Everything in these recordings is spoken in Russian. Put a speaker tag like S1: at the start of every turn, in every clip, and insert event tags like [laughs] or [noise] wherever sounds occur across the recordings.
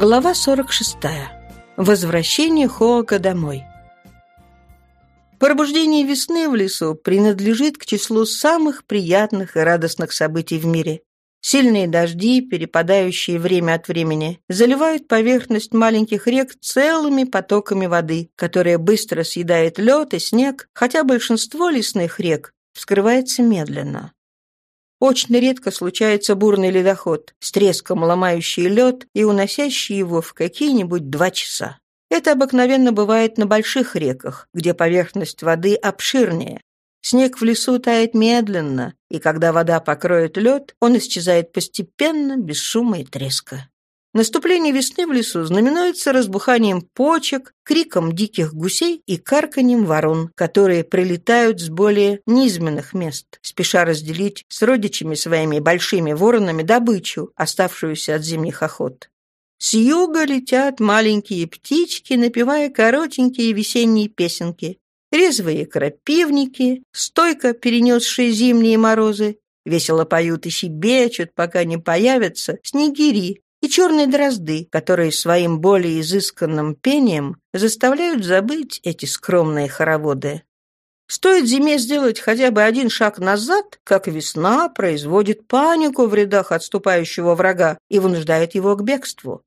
S1: Глава 46. Возвращение Хоака домой. Пробуждение весны в лесу принадлежит к числу самых приятных и радостных событий в мире. Сильные дожди, перепадающие время от времени, заливают поверхность маленьких рек целыми потоками воды, которая быстро съедает лед и снег, хотя большинство лесных рек вскрывается медленно. Очень редко случается бурный ледоход, с треском ломающий лед и уносящий его в какие-нибудь два часа. Это обыкновенно бывает на больших реках, где поверхность воды обширнее. Снег в лесу тает медленно, и когда вода покроет лед, он исчезает постепенно, без шума и треска. Наступление весны в лесу знаменуется разбуханием почек, криком диких гусей и карканьем ворон, которые прилетают с более низменных мест, спеша разделить с родичами своими большими воронами добычу, оставшуюся от зимних охот. С юга летят маленькие птички, напевая коротенькие весенние песенки. Резвые крапивники, стойко перенесшие зимние морозы, весело поют и щебечут, пока не появятся снегири, и черные дрозды, которые своим более изысканным пением заставляют забыть эти скромные хороводы. Стоит зиме сделать хотя бы один шаг назад, как весна производит панику в рядах отступающего врага и вынуждает его к бегству.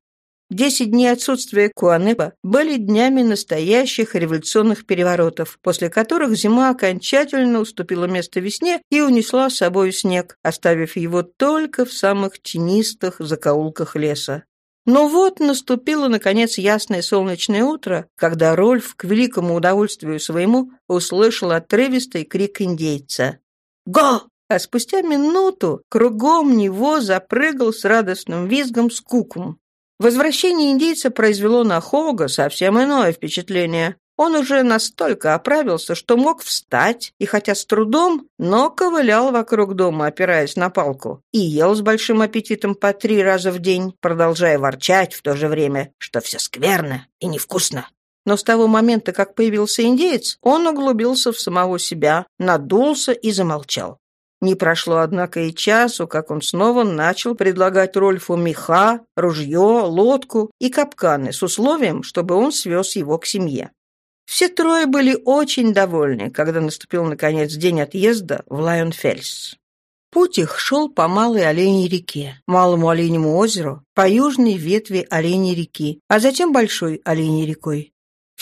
S1: Десять дней отсутствия Куанеба были днями настоящих революционных переворотов, после которых зима окончательно уступила место весне и унесла с собой снег, оставив его только в самых тенистых закоулках леса. Но вот наступило, наконец, ясное солнечное утро, когда Рольф, к великому удовольствию своему, услышал отрывистый крик индейца. «Го!» А спустя минуту кругом него запрыгал с радостным визгом скукум. Возвращение индейца произвело на Хога совсем иное впечатление. Он уже настолько оправился, что мог встать, и хотя с трудом, но ковылял вокруг дома, опираясь на палку, и ел с большим аппетитом по три раза в день, продолжая ворчать в то же время, что все скверно и невкусно. Но с того момента, как появился индеец, он углубился в самого себя, надулся и замолчал. Не прошло, однако, и часу, как он снова начал предлагать Рольфу меха, ружье, лодку и капканы с условием, чтобы он свез его к семье. Все трое были очень довольны, когда наступил, наконец, день отъезда в Лайонфельс. Путь их шел по Малой Оленей реке, Малому Оленему озеру, по южной ветви Оленей реки, а затем Большой Оленей рекой.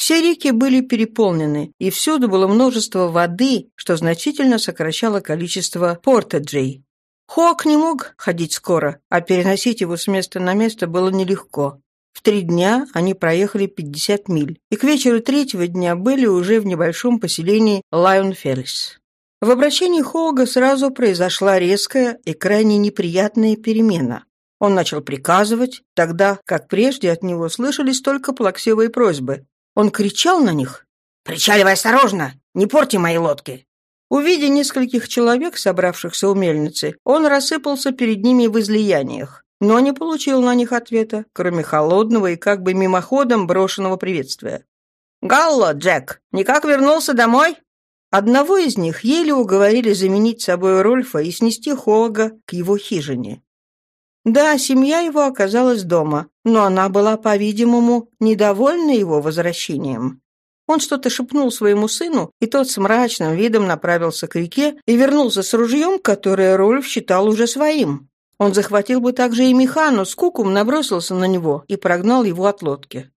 S1: Все реки были переполнены, и всюду было множество воды, что значительно сокращало количество портеджей. Хоак не мог ходить скоро, а переносить его с места на место было нелегко. В три дня они проехали 50 миль, и к вечеру третьего дня были уже в небольшом поселении Лайонфельс. В обращении Хоуга сразу произошла резкая и крайне неприятная перемена. Он начал приказывать, тогда, как прежде от него слышались только плаксивые просьбы. Он кричал на них. «Причаливай осторожно! Не порти мои лодки!» Увидя нескольких человек, собравшихся у мельницы, он рассыпался перед ними в излияниях, но не получил на них ответа, кроме холодного и как бы мимоходом брошенного приветствия. «Галло, Джек, никак вернулся домой?» Одного из них еле уговорили заменить собой Рольфа и снести Хога к его хижине. Да, семья его оказалась дома, но она была, по-видимому, недовольна его возвращением. Он что-то шепнул своему сыну, и тот с мрачным видом направился к реке и вернулся с ружьем, которое Рольф считал уже своим. Он захватил бы также и Механу, с куком набросился на него и прогнал его от лодки.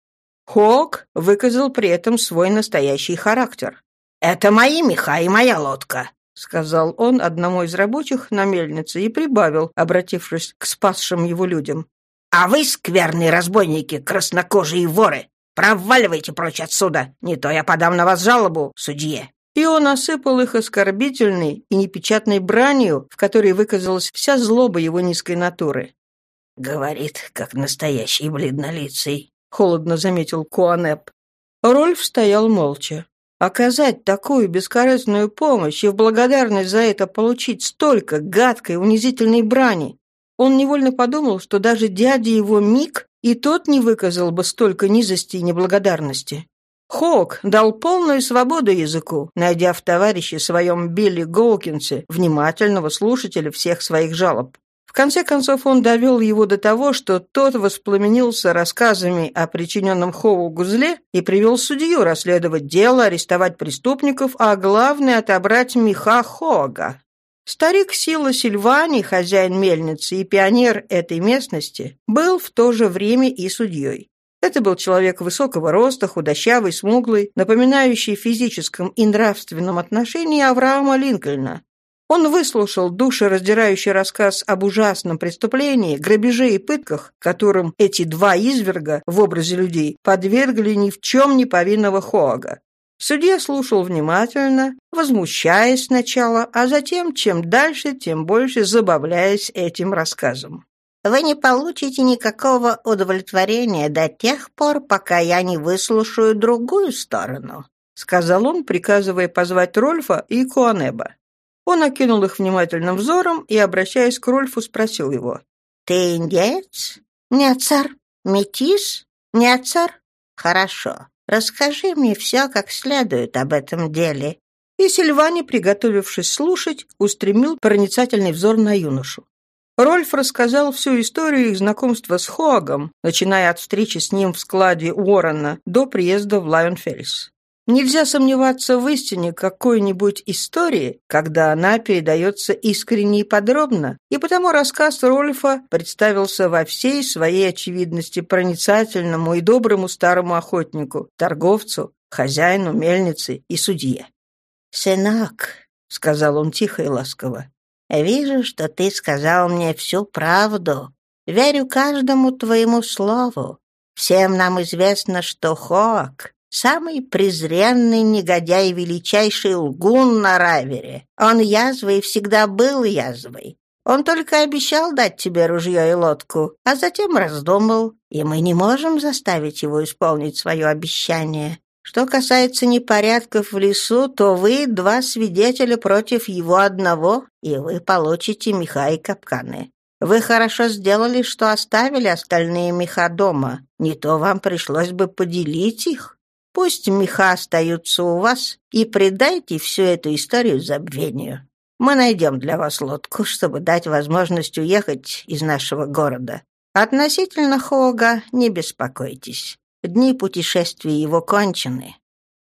S1: Хок выказал при этом свой настоящий характер. «Это мои меха и моя лодка. — сказал он одному из рабочих на мельнице и прибавил, обратившись к спасшим его людям. «А вы, скверные разбойники, краснокожие воры, проваливайте прочь отсюда, не то я подам на вас жалобу, судье». И он осыпал их оскорбительной и непечатной бранью, в которой выказалась вся злоба его низкой натуры. «Говорит, как настоящий бледнолицый», — холодно заметил Куанеп. Рольф стоял молча. Оказать такую бескорыстную помощь и в благодарность за это получить столько гадкой, унизительной брани. Он невольно подумал, что даже дядя его Мик и тот не выказал бы столько низости и неблагодарности. Хок дал полную свободу языку, найдя в товарище своем Билли Гоукинсе внимательного слушателя всех своих жалоб. В конце концов, он довел его до того, что тот воспламенился рассказами о причиненном Хову гузле и привел судью расследовать дело, арестовать преступников, а главное — отобрать меха Хога. Старик Сила Сильвани, хозяин мельницы и пионер этой местности, был в то же время и судьей. Это был человек высокого роста, худощавый, смуглый, напоминающий в физическом и нравственном отношении Авраама Линкольна, он выслушал душераздирающий рассказ об ужасном преступлении, грабеже и пытках, которым эти два изверга в образе людей подвергли ни в чем не повинного Хоага. Судья слушал внимательно, возмущаясь сначала, а затем, чем дальше, тем больше забавляясь этим рассказом.
S2: «Вы не получите никакого удовлетворения до тех пор, пока я не выслушаю другую сторону», сказал он, приказывая позвать Рольфа и Куанеба. Он окинул их внимательным взором и, обращаясь к Рольфу, спросил его. «Ты индеец? Нет, сэр. Метис? Нет, сэр. Хорошо. Расскажи мне все как следует об этом деле».
S1: И Сильвани, приготовившись слушать, устремил проницательный взор на юношу. Рольф рассказал всю историю их знакомства с Хоагом, начиная от встречи с ним в складе Уоррена до приезда в Лайонфельс. Нельзя сомневаться в истине какой-нибудь истории, когда она передается искренне и подробно, и потому рассказ Рольфа представился во всей своей очевидности проницательному и доброму старому охотнику, торговцу, хозяину мельницы и судье.
S2: «Сынок», — сказал он тихо и ласково, — «вижу, что ты сказал мне всю правду. Верю каждому твоему слову. Всем нам известно, что Хоак Самый презренный негодяй и величайший лгун на Равере. Он язвой всегда был язвой. Он только обещал дать тебе ружье и лодку, а затем раздумал, и мы не можем заставить его исполнить свое обещание. Что касается непорядков в лесу, то вы два свидетеля против его одного, и вы получите меха и капканы. Вы хорошо сделали, что оставили остальные меха дома. Не то вам пришлось бы поделить их. Пусть меха остаются у вас, и предайте всю эту историю забвению. Мы найдем для вас лодку, чтобы дать возможность уехать из нашего города. Относительно Хога не беспокойтесь. Дни путешествия его кончены.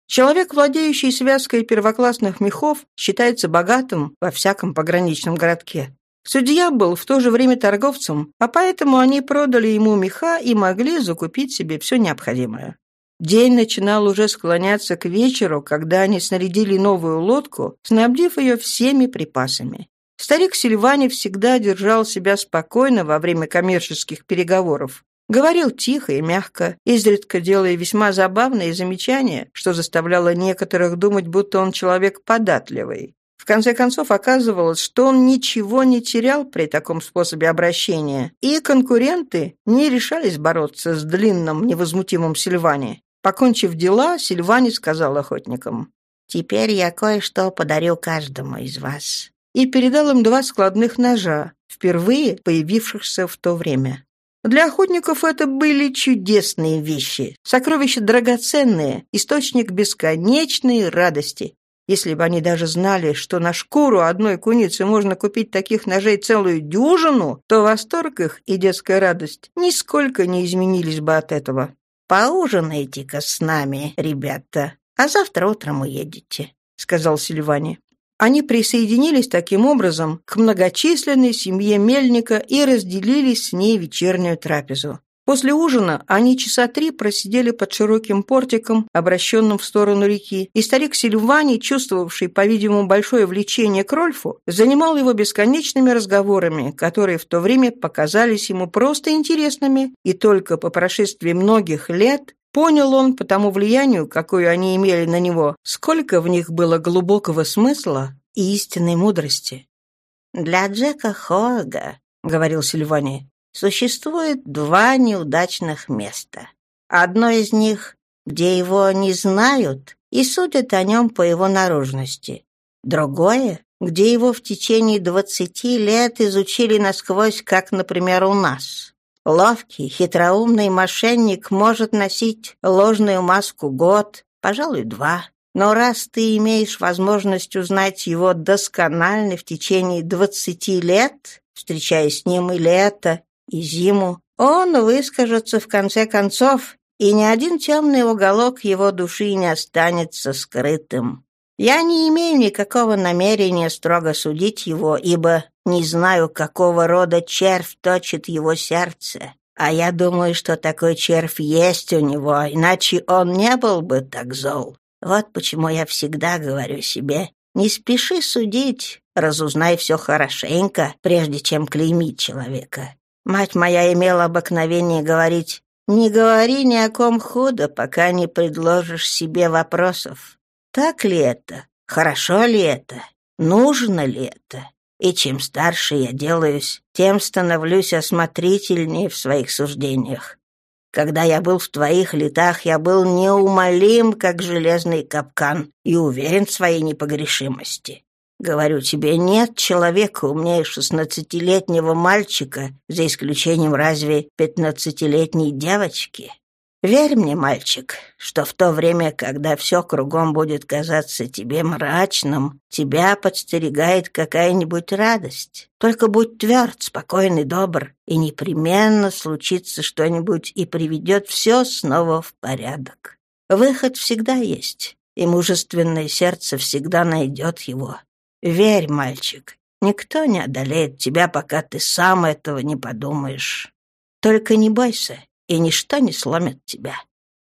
S1: Человек, владеющий связкой первоклассных мехов, считается богатым во всяком пограничном городке. Судья был в то же время торговцем, а поэтому они продали ему меха и могли закупить себе все необходимое. День начинал уже склоняться к вечеру, когда они снарядили новую лодку, снабдив ее всеми припасами. Старик Сильвани всегда держал себя спокойно во время коммерческих переговоров. Говорил тихо и мягко, изредка делая весьма забавные замечания, что заставляло некоторых думать, будто он человек податливый. В конце концов, оказывалось, что он ничего не терял при таком способе обращения, и конкуренты не решались бороться с длинным невозмутимым Сильвани. Покончив дела, Сильвани сказал охотникам.
S2: «Теперь я кое-что подарю каждому из вас».
S1: И передал им два складных ножа, впервые появившихся в то время. Для охотников это были чудесные вещи, сокровища драгоценные, источник бесконечной радости. Если бы они даже знали, что на шкуру одной куницы можно купить таких ножей целую дюжину, то восторг их и детская радость нисколько не изменились бы от этого.
S2: «Поужинайте-ка с нами, ребята, а завтра утром уедете», — сказал Сильвани.
S1: Они присоединились таким образом к многочисленной семье Мельника и разделили с ней вечернюю трапезу. После ужина они часа три просидели под широким портиком, обращенным в сторону реки, и старик Сильвани, чувствовавший, по-видимому, большое влечение к Рольфу, занимал его бесконечными разговорами, которые в то время показались ему просто интересными, и только по прошествии многих лет Понял он по тому влиянию, какое они имели на него, сколько в них было глубокого смысла и истинной мудрости.
S2: «Для Джека Хога», — говорил Сильвани, Существует два неудачных места. Одно из них, где его не знают и судят о нем по его наружности. Другое, где его в течение двадцати лет изучили насквозь, как, например, у нас. Ловкий, хитроумный мошенник может носить ложную маску год, пожалуй, два. Но раз ты имеешь возможность узнать его досконально в течение двадцати лет, встречая с ним и лето, и зиму, он выскажется в конце концов, и ни один темный уголок его души не останется скрытым. Я не имею никакого намерения строго судить его, ибо не знаю, какого рода червь точит его сердце. А я думаю, что такой червь есть у него, иначе он не был бы так зол. Вот почему я всегда говорю себе, не спеши судить, разузнай все хорошенько, прежде чем клеймить человека. Мать моя имела обыкновение говорить, не говори ни о ком худо, пока не предложишь себе вопросов. Так ли это? Хорошо ли это? Нужно ли это? И чем старше я делаюсь, тем становлюсь осмотрительнее в своих суждениях. Когда я был в твоих летах, я был неумолим, как железный капкан, и уверен в своей непогрешимости. Говорю тебе, нет человека умнее шестнадцатилетнего мальчика, за исключением разве пятнадцатилетней девочки. Верь мне, мальчик, что в то время, когда все кругом будет казаться тебе мрачным, тебя подстерегает какая-нибудь радость. Только будь тверд, спокойный, добр, и непременно случится что-нибудь и приведет все снова в порядок. Выход всегда есть, и мужественное сердце всегда найдет его. Верь, мальчик, никто не одолеет тебя, пока ты сам этого не подумаешь. Только не бойся, и ничто не сломит тебя.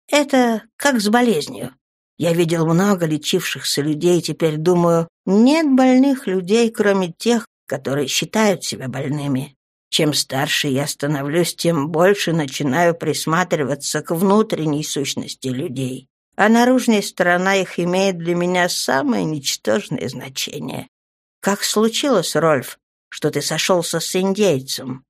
S2: Это как с болезнью. Я видел много лечившихся людей, теперь думаю, нет больных людей, кроме тех, которые считают себя больными. Чем старше я становлюсь, тем больше начинаю присматриваться к внутренней сущности людей. А наружная сторона их имеет для меня самое ничтожное значение. Как случилось, Рольф, что ты сошелся с индейцем?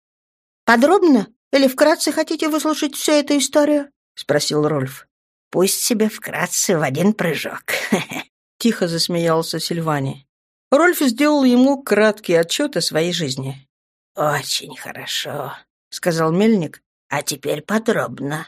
S1: Подробно? Или вкратце хотите выслушать всю эту историю?»
S2: — спросил Рольф. «Пусть себе вкратце в один прыжок». [laughs]
S1: Тихо засмеялся Сильвани. Рольф сделал ему краткий отчет о своей жизни.
S2: «Очень хорошо», — сказал Мельник. «А теперь подробно».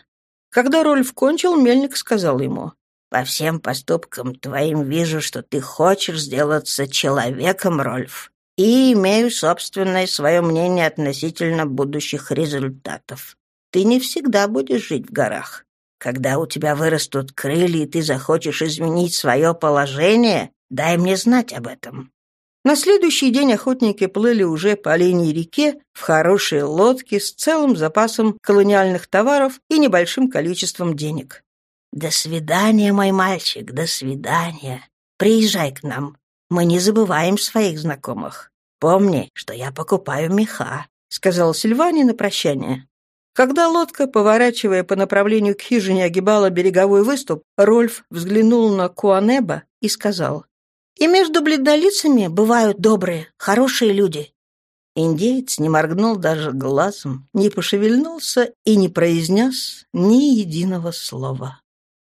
S1: Когда Рольф кончил, Мельник сказал ему.
S2: «По всем поступкам твоим вижу, что ты хочешь сделаться человеком, Рольф и имею собственное свое мнение относительно будущих результатов. Ты не всегда будешь жить в горах. Когда у тебя вырастут крылья, и ты захочешь изменить свое положение, дай мне знать об этом».
S1: На следующий день охотники плыли уже по линии реке в хорошие лодки с целым запасом колониальных товаров и небольшим количеством денег.
S2: «До свидания, мой мальчик, до свидания. Приезжай к нам. Мы не забываем своих знакомых. Помни, что я покупаю меха», — сказал Сильвани на прощание.
S1: Когда лодка, поворачивая по направлению к хижине, огибала береговой выступ, Рольф взглянул на Куанеба и сказал, «И между бледнолицами бывают добрые, хорошие люди». Индеец не моргнул даже глазом, не пошевельнулся и не произнес ни единого слова.